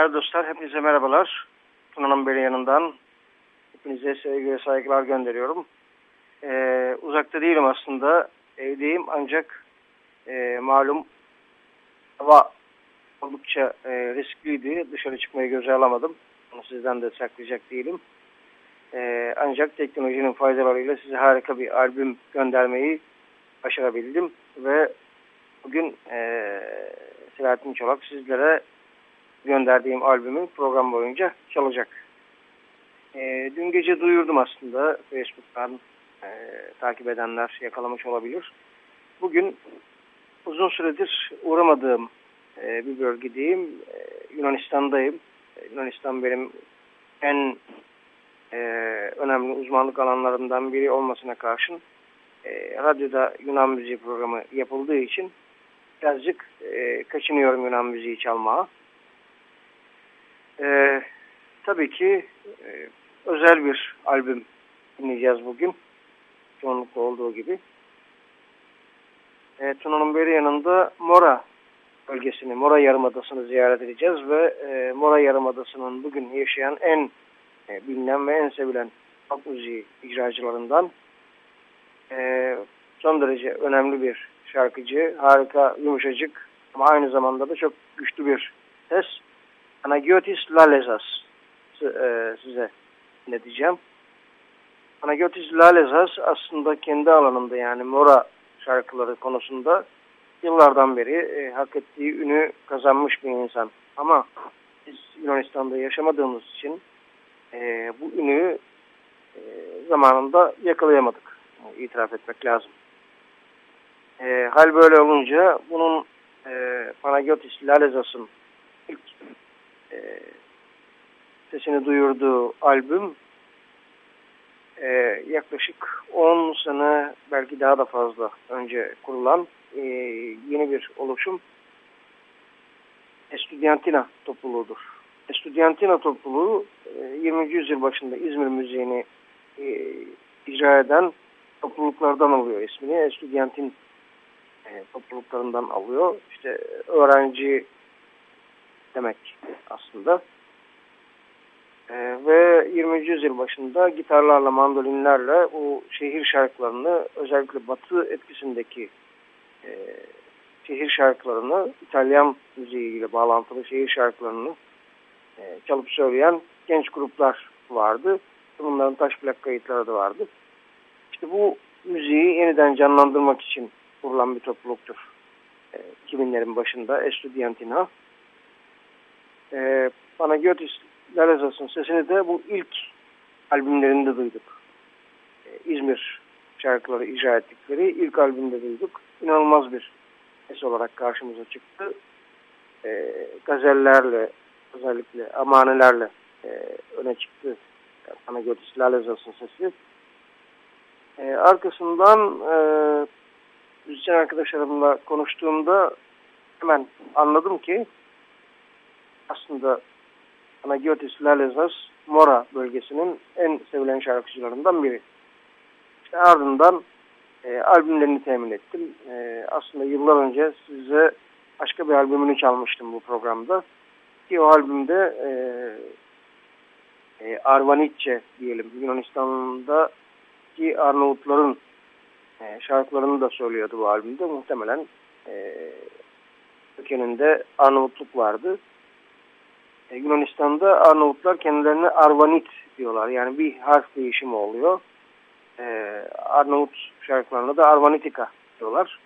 Değerli dostlar, hepinize merhabalar. Tuna'nın beri yanından hepinize sevgi ve saygılar gönderiyorum. Ee, uzakta değilim aslında, evdeyim ancak e, malum hava oldukça e, riskliydi. Dışarı çıkmayı göze alamadım. Onu sizden de saklayacak değilim. E, ancak teknolojinin faydalarıyla size harika bir albüm göndermeyi başarabildim. Ve bugün e, Selahattin Çolak sizlere gönderdiğim albümün program boyunca çalacak. E, dün gece duyurdum aslında Facebook'tan e, takip edenler yakalamış olabilir. Bugün uzun süredir uğramadığım e, bir bölgedeyim. E, Yunanistan'dayım. E, Yunanistan benim en e, önemli uzmanlık alanlarından biri olmasına karşın e, radyoda Yunan müziği programı yapıldığı için birazcık e, kaçınıyorum Yunan müziği çalmaya. Ee, tabii ki e, özel bir albüm dinleyeceğiz bugün. Çoğunlukla olduğu gibi. E, Tuna'nın beri yanında Mora bölgesini, Mora Yarımadası'nı ziyaret edeceğiz ve e, Mora Yarımadası'nın bugün yaşayan en e, bilinen ve en sevilen pop müziği icracılarından e, son derece önemli bir şarkıcı, harika, yumuşacık ama aynı zamanda da çok güçlü bir ses. Anagiotis Lalezas e, size ne diyeceğim. Anagiotis Lalezas aslında kendi alanında yani Mora şarkıları konusunda yıllardan beri e, hak ettiği ünü kazanmış bir insan. Ama biz Yunanistan'da yaşamadığımız için e, bu ünü e, zamanında yakalayamadık. İtiraf etmek lazım. E, hal böyle olunca bunun e, Panagiotis Lalezas'ın ilk e, sesini duyurduğu albüm e, yaklaşık 10 sene belki daha da fazla önce kurulan e, yeni bir oluşum Estudiantina topluluğudur. Estudiantina topluluğu e, 20. yüzyıl başında İzmir müziğini e, icra eden topluluklardan alıyor ismini. Estudiantin e, topluluklarından alıyor. İşte öğrenci demek aslında. Ee, ve 20. yüzyıl başında gitarlarla, mandolinlerle bu şehir şarkılarını özellikle batı etkisindeki e, şehir şarkılarını, İtalyan müziğiyle bağlantılı şehir şarkılarını e, çalıp söyleyen genç gruplar vardı. Bunların taş plak kayıtları da vardı. İşte bu müziği yeniden canlandırmak için kurulan bir topluluktur. E, 2000'lerin başında Estudiantina e, Panagiotis Lalazas'ın sesini de bu ilk albümlerinde duyduk. E, İzmir şarkıları icra ettikleri ilk albümde duyduk. İnanılmaz bir ses olarak karşımıza çıktı. E, gazellerle, özellikle amanelerle e, öne çıktı Panagiotis Lalazas'ın sesi. E, arkasından e, müzisyen arkadaşlarımla konuştuğumda hemen anladım ki aslında Anagiotis Lalezas Mora bölgesinin en sevilen şarkıcılarından biri. İşte ardından e, albümlerini temin ettim. E, aslında yıllar önce size başka bir albümünü çalmıştım bu programda. Ki o albümde e, e, Arvanitçe diyelim Yunanistan'da ki Arnavutların e, şarkılarını da söylüyordu bu albümde. Muhtemelen e, kökeninde Arnavutluk vardı. E, Yunanistan'da Arnavutlar kendilerine Arvanit diyorlar. Yani bir harf değişimi oluyor. E, Arnavut şarkılarına da Arvanitika diyorlar.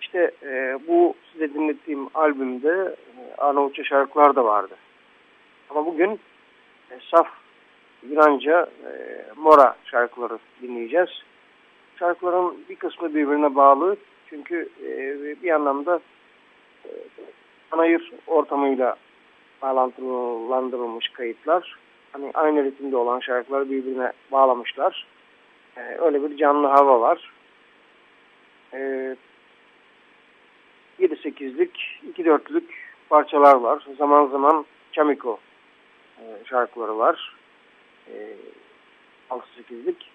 İşte e, bu size dinlettiğim albümde e, Arnavutça şarkılar da vardı. Ama bugün saf Yunanca Mora şarkıları dinleyeceğiz. Şarkıların bir kısmı birbirine bağlı. Çünkü bir anlamda e, panayır ortamıyla bağlantılandırılmış kayıtlar. Hani aynı ritimde olan şarkıları birbirine bağlamışlar. E, öyle bir canlı hava var. E, 7-8'lik, 2-4'lük parçalar var. Zaman zaman Chamiko e, şarkıları var. E, 6-8'lik.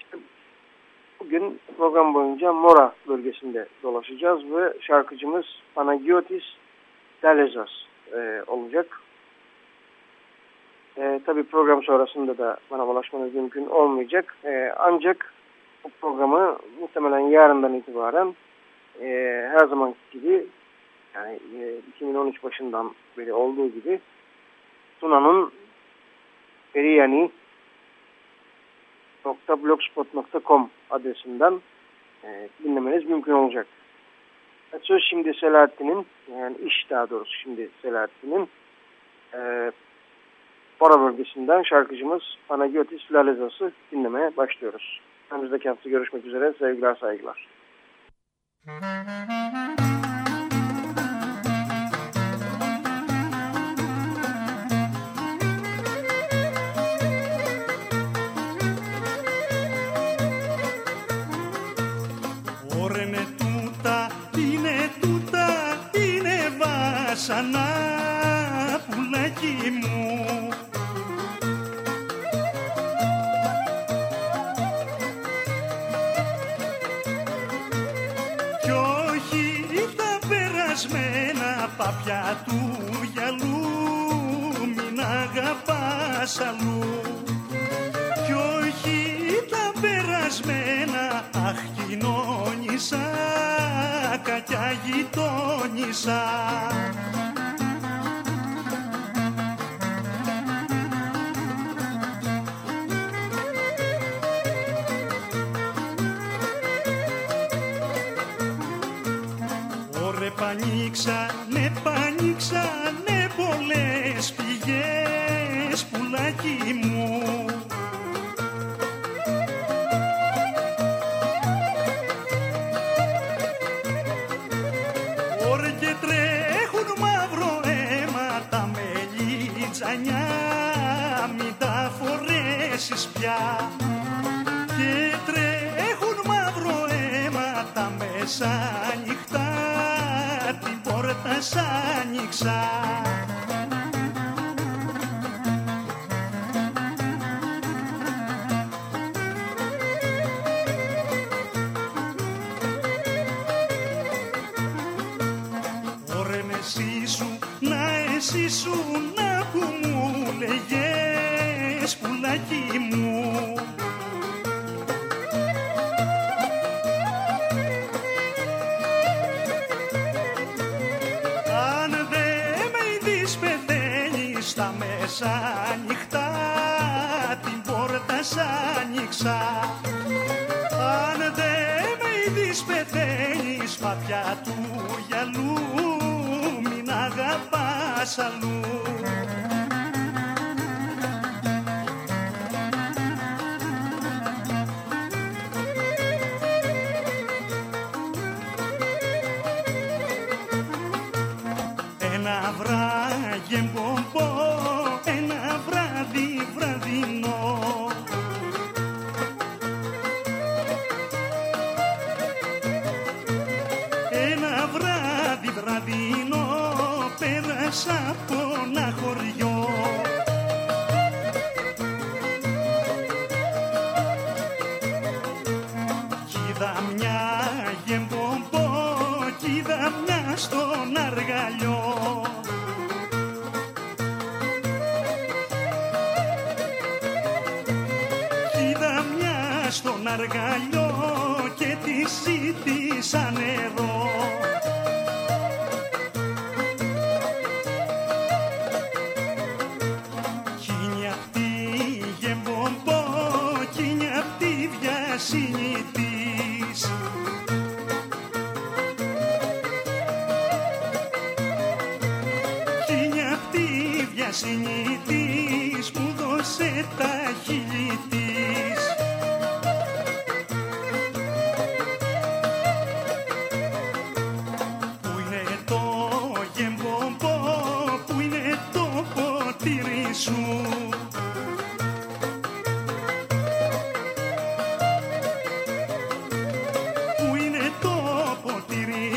İşte bugün program boyunca Mora bölgesinde dolaşacağız ve şarkıcımız Panagiotis Dalezas e, olacak. E, tabii program sonrasında da bana ulaşmanız mümkün olmayacak. E, ancak bu programı muhtemelen yarından itibaren e, her zaman gibi yani e, 2013 başından beri olduğu gibi Tuna'nın periyani.blogspot.com adresinden e, dinlemeniz mümkün olacak söz şimdi Selahattin'in yani iş daha doğrusu şimdi Selahattin'in e, Bora bölgesinden şarkıcımız Panagiotis Lalezas'ı dinlemeye başlıyoruz. Önümüzdeki hafta görüşmek üzere. Sevgiler, saygılar. Müzik tu στα μέσα ανοιχτά την πόρτα σ' άνοιξα. Αν δεν με είδεις πεθαίνεις μάτια του γυαλού μην αγαπάς αλλού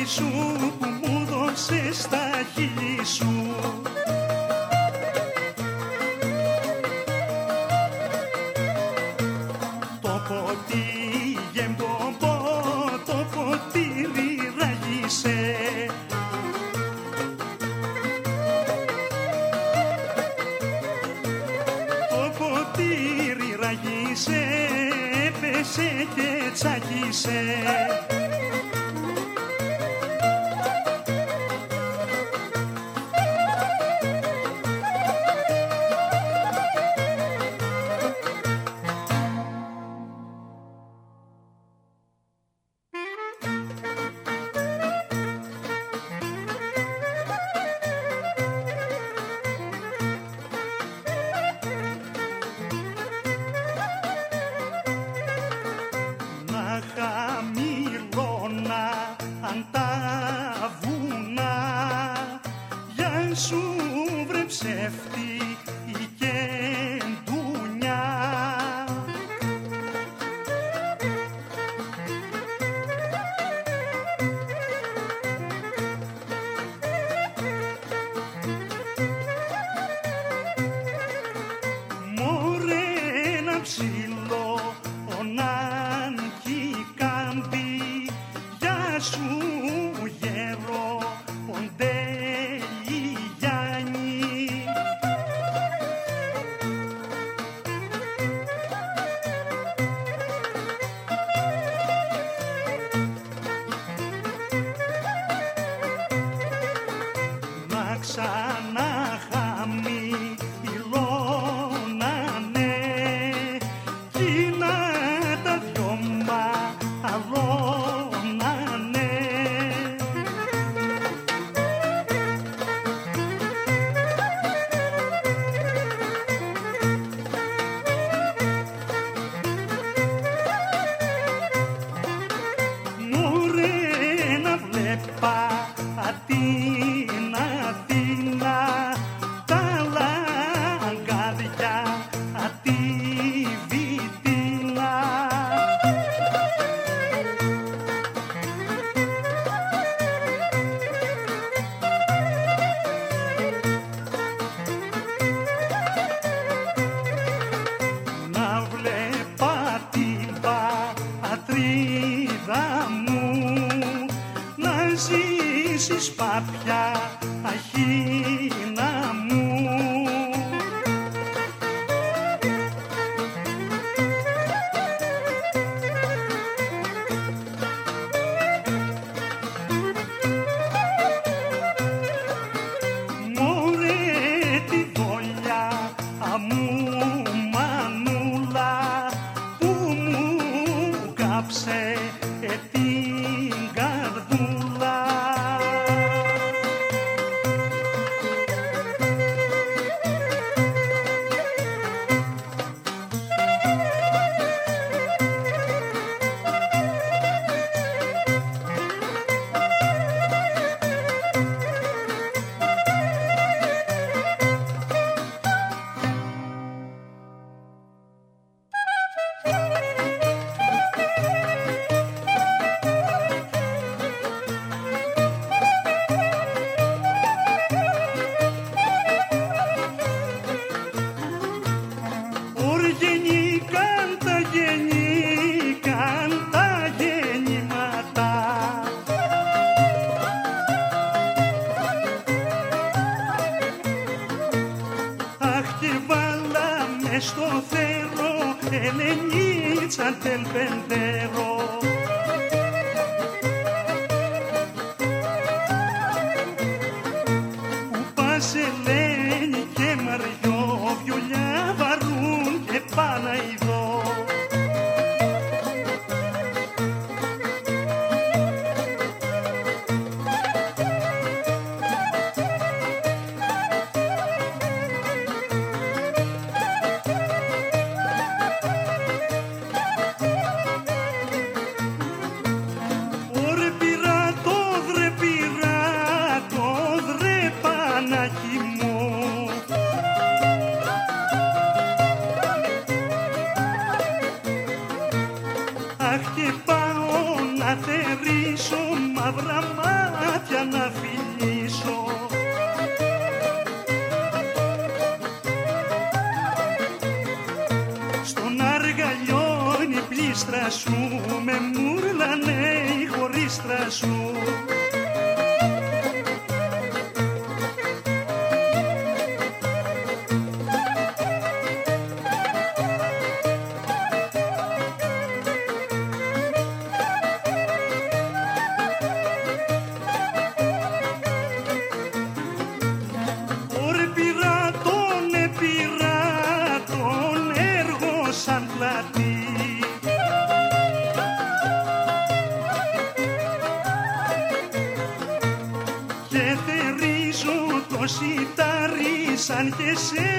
σου που μου δώσες τα χείλη σου sunshine. this is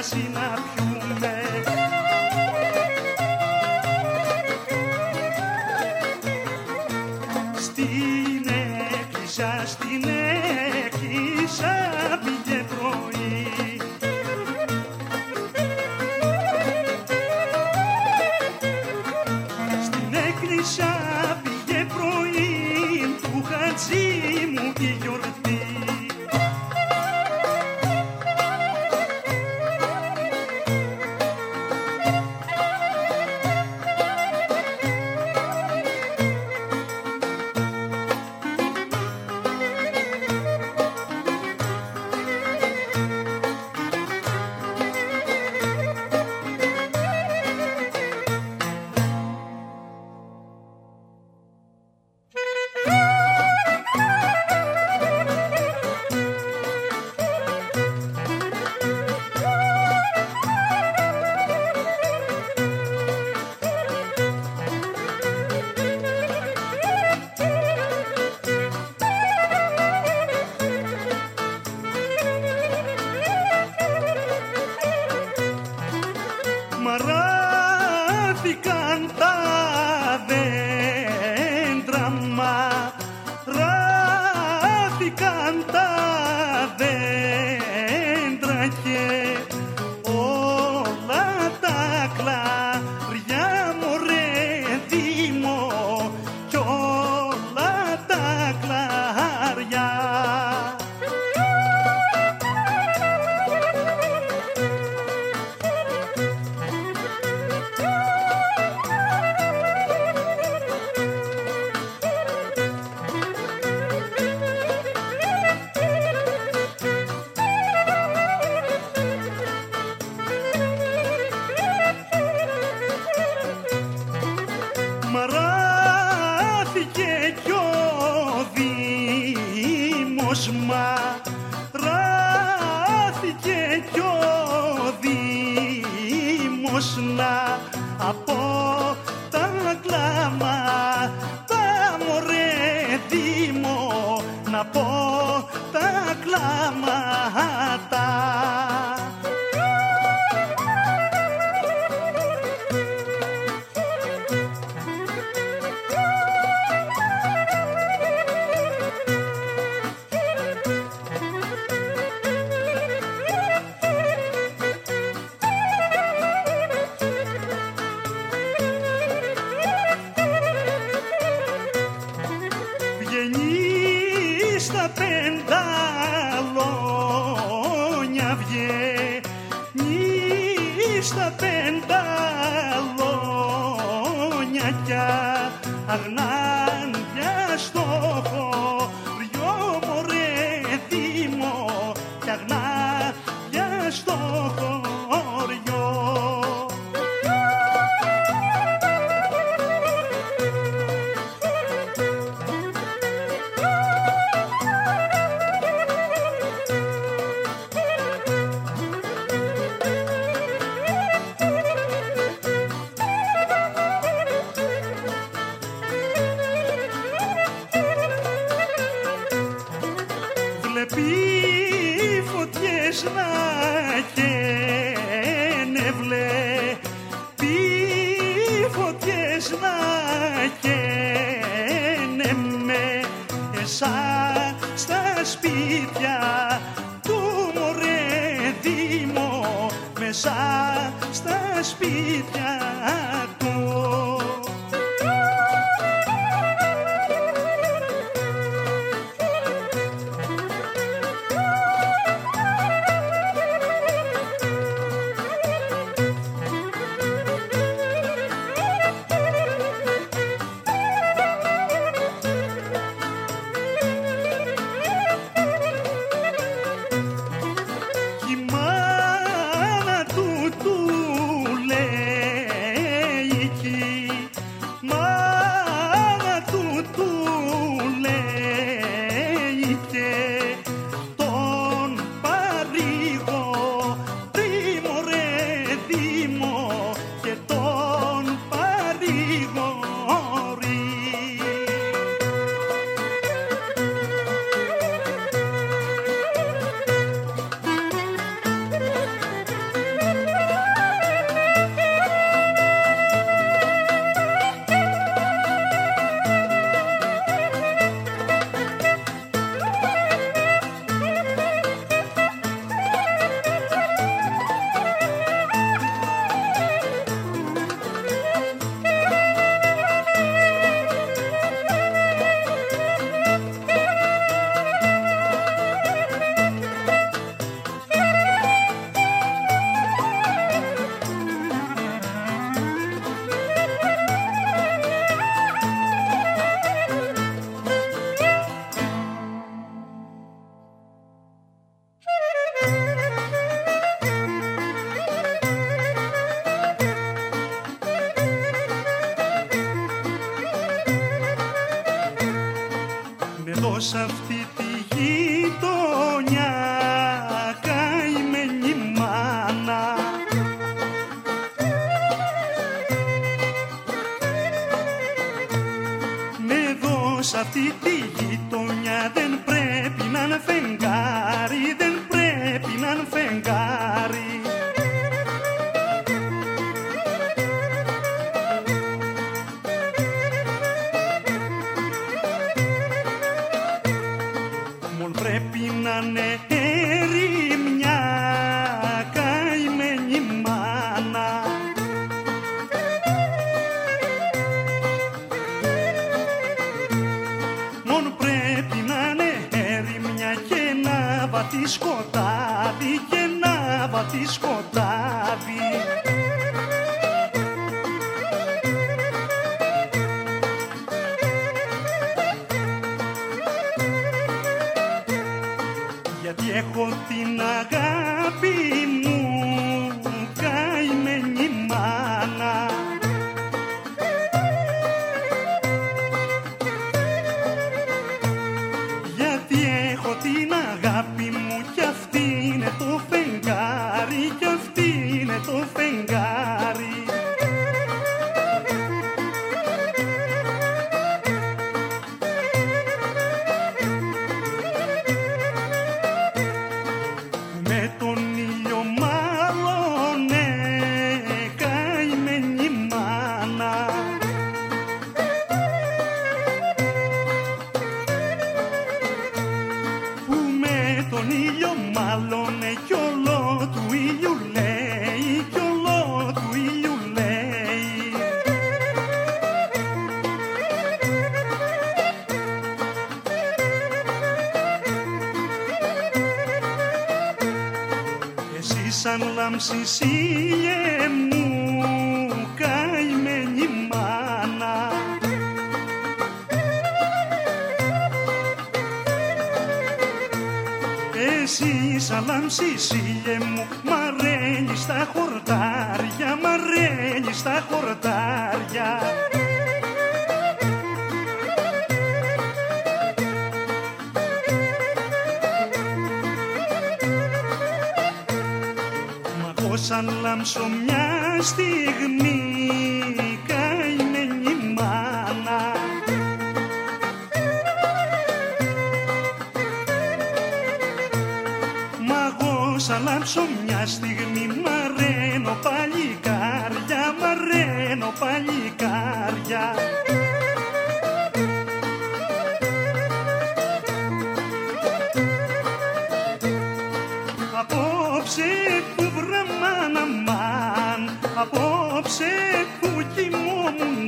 fascina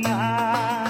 tonight.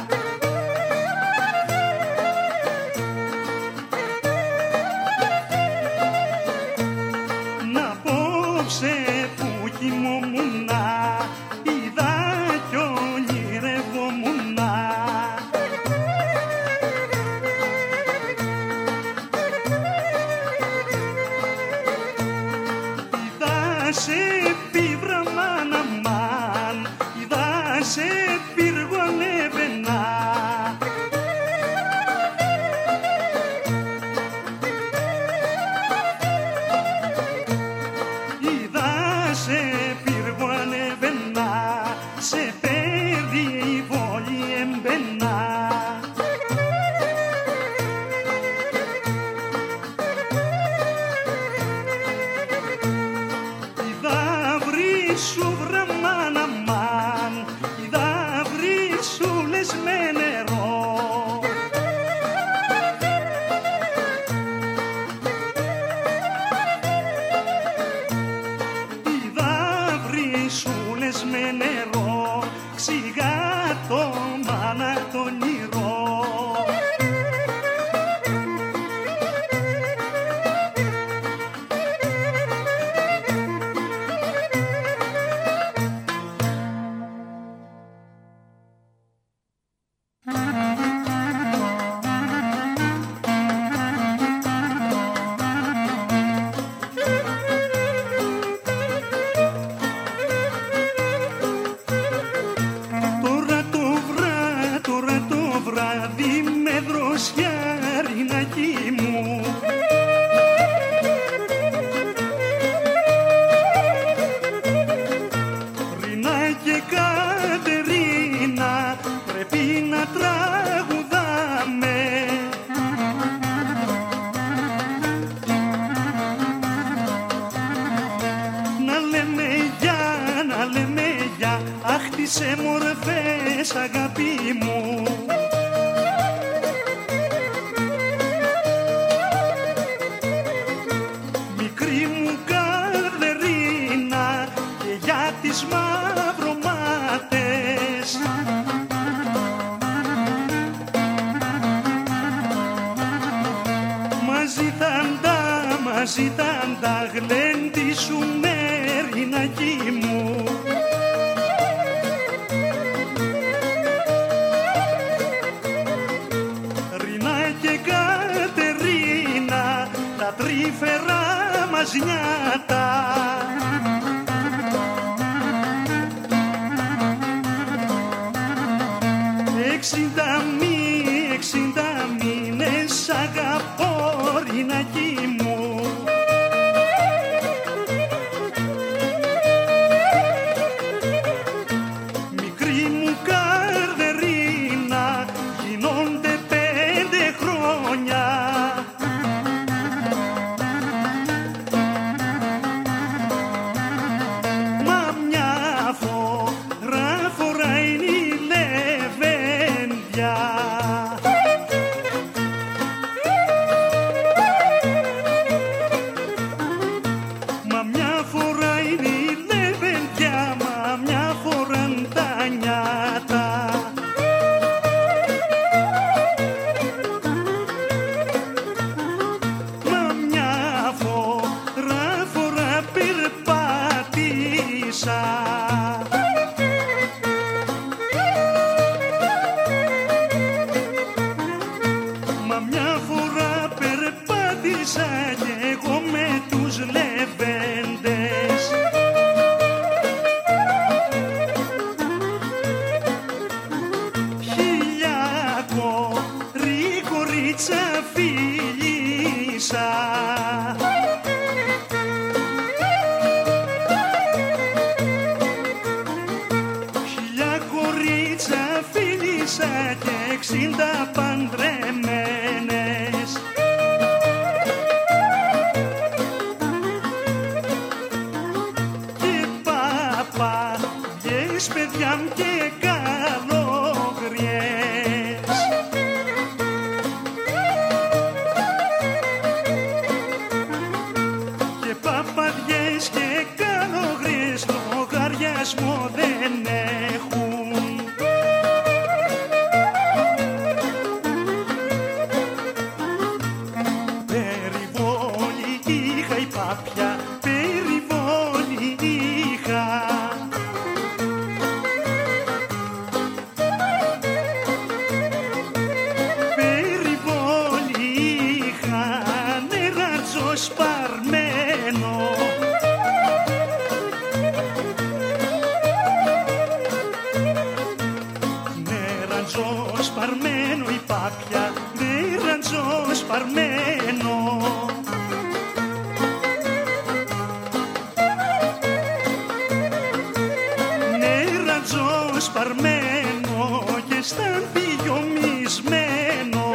φθαρμένο και σταμπιομισμένο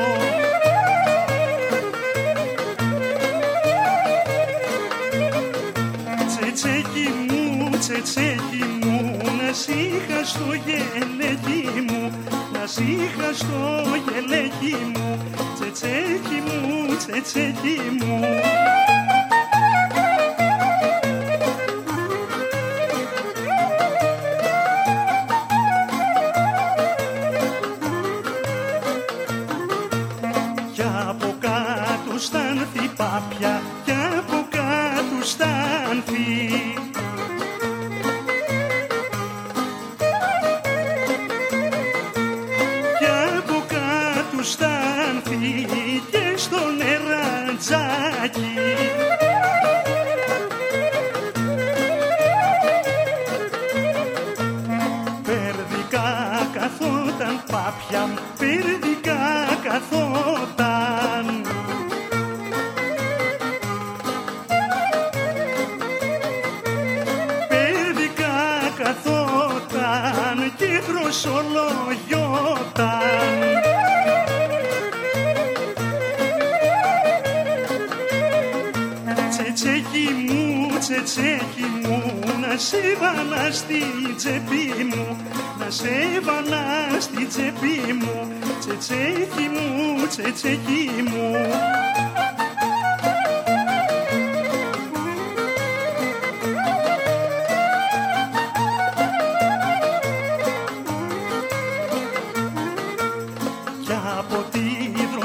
Τσετσέκι μου, τσετσέκι μου, να σήχα στο γελέκι μου, να σήχα στο γελέκι μου, τσετσέκι μου, τσετσέκι μου.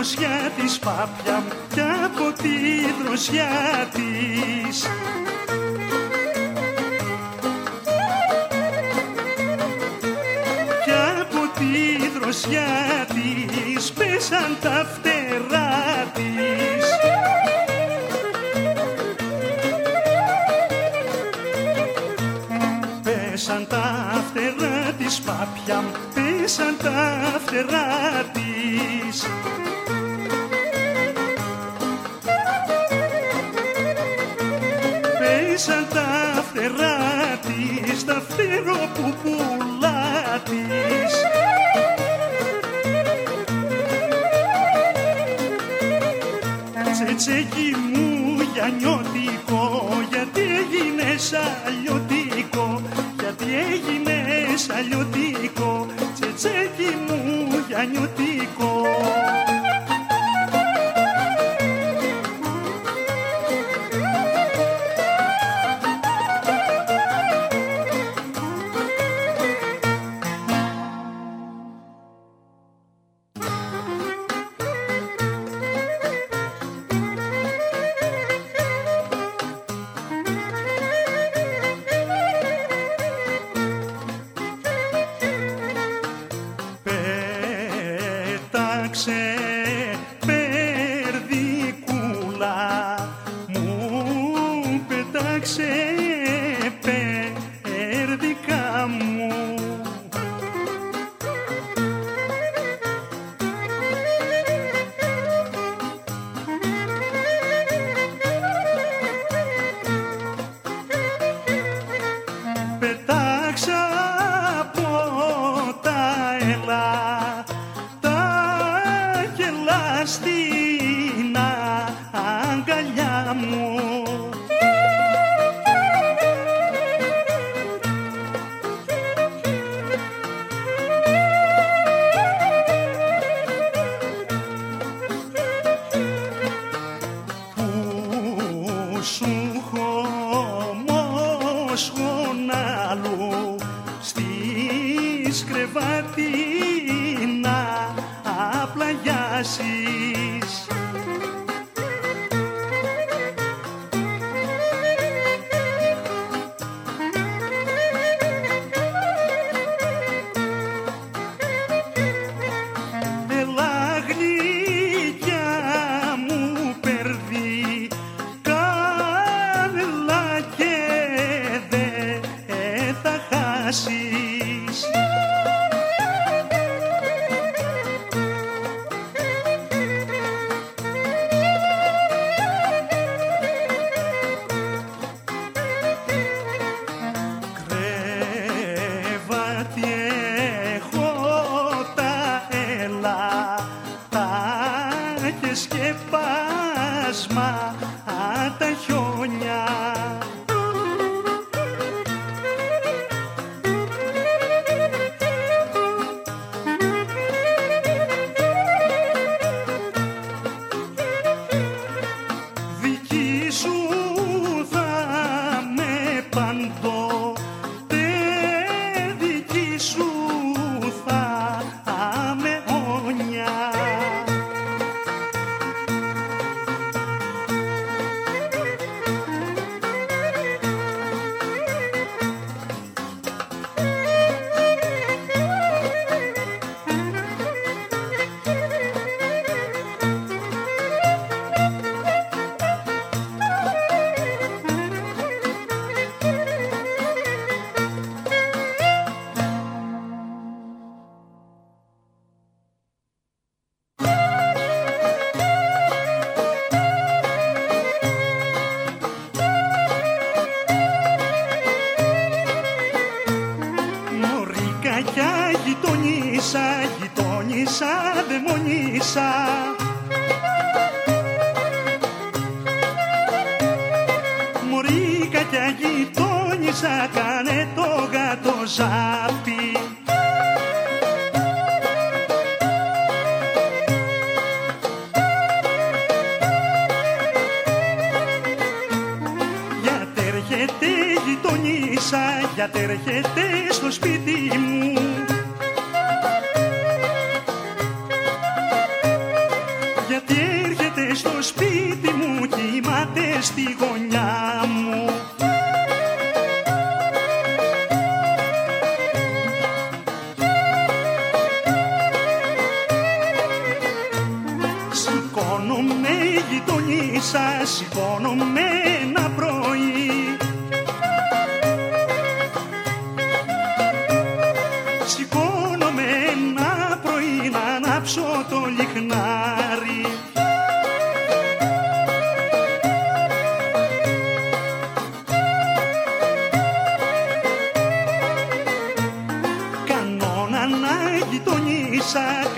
Δροσιά της πάπια μου Κι από τη δροσιά της. Κι από τη δροσιά της Πέσαν τα φτερά της. Πέσαν τα φτερά της πάπια μου Πέσαν τα φτερά της τα φτερά της Τα φτερό που πουλά της Τσετσέκι μου για νιώτικο Γιατί έγινες αλλιωτικό Γιατί έγινες αλλιωτικό Τσετσέκι μου για νιώτικο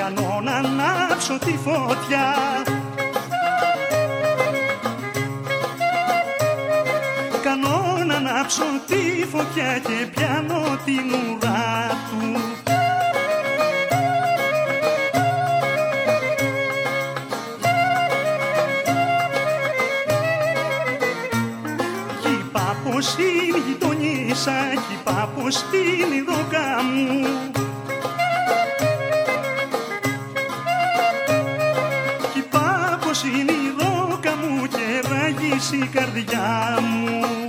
κάνω να ανάψω τη φωτιά. Κάνω να ανάψω τη φωτιά και πιάνω την ουρά του. Κι πως είναι η γειτονίσα, κι πως είναι η δόκα μου. η καρδιά μου.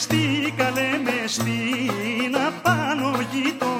στη, καλέ μες στην απάνω γειτονιά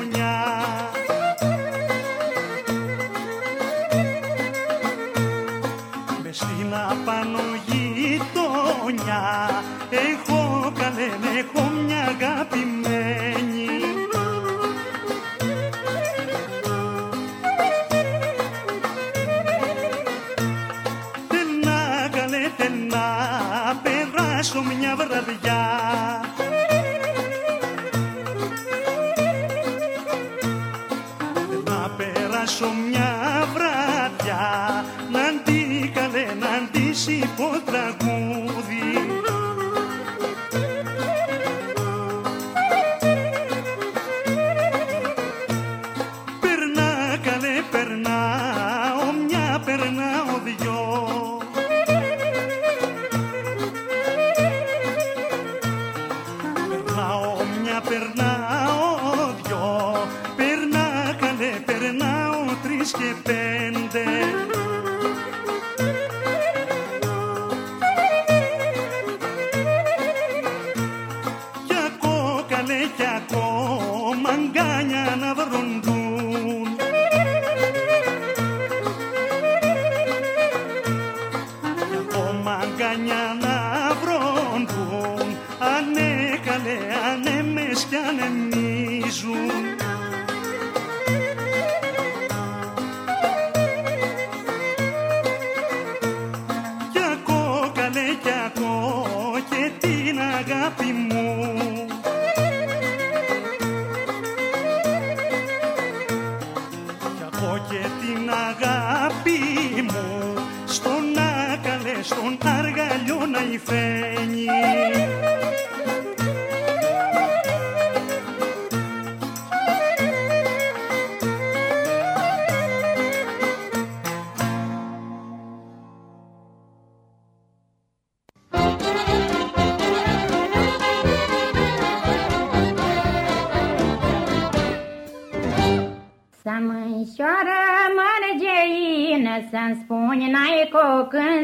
τον αργαλιό να υφαίνει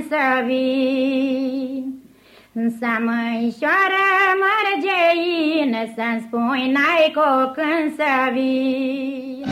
să vii. Să măișoară mărgeină, să-mi spui n-ai cu când să vii.